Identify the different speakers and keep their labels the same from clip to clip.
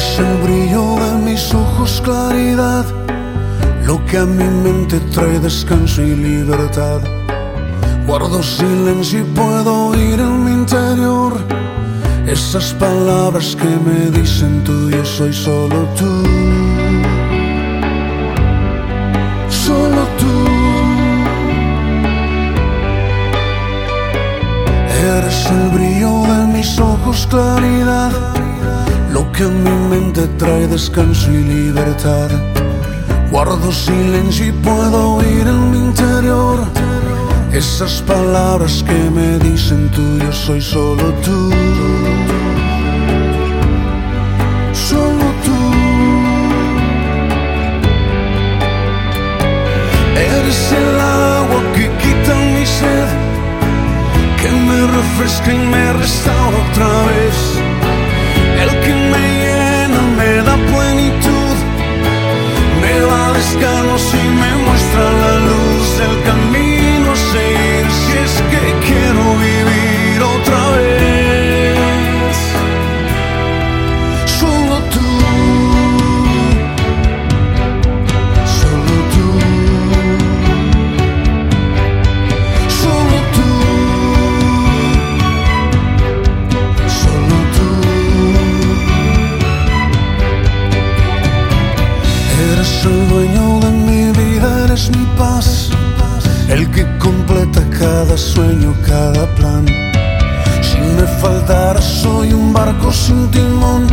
Speaker 1: Eres el brillo de mis ojos, claridad, lo que a mi mente trae descanso y libertad. Guardo silencio y puedo oír en mi interior esas palabras que me dicen tú, yo soy solo tú. Solo tú. Eres el brillo de mis ojos, claridad, lo que mente trae descanso y libertad. Guardo silencio y puedo oír en mi interior esas palabras que me dicen tú, yo soy solo tú. Solo tú. Eres el agua que quita mi sed, que me refresca y me restaura otra vez. Descanso y me dueño de mi vida, eres mi paz, el que completa cada sueño, cada plan. Si me faltara, soy un barco sin timón.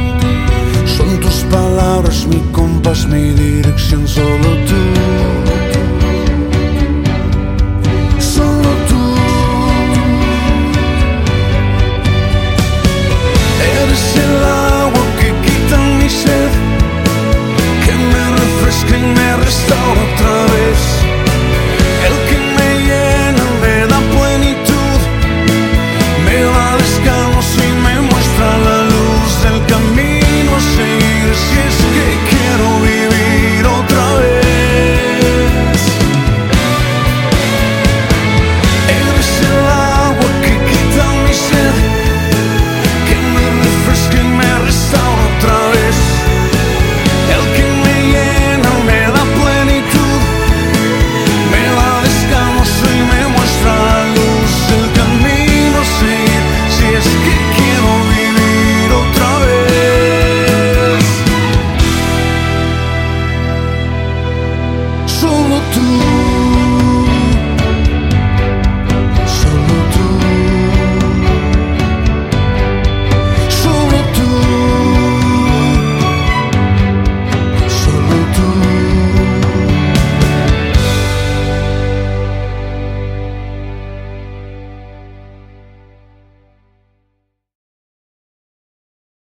Speaker 1: Son tus palabras, mi compás, mi dirección,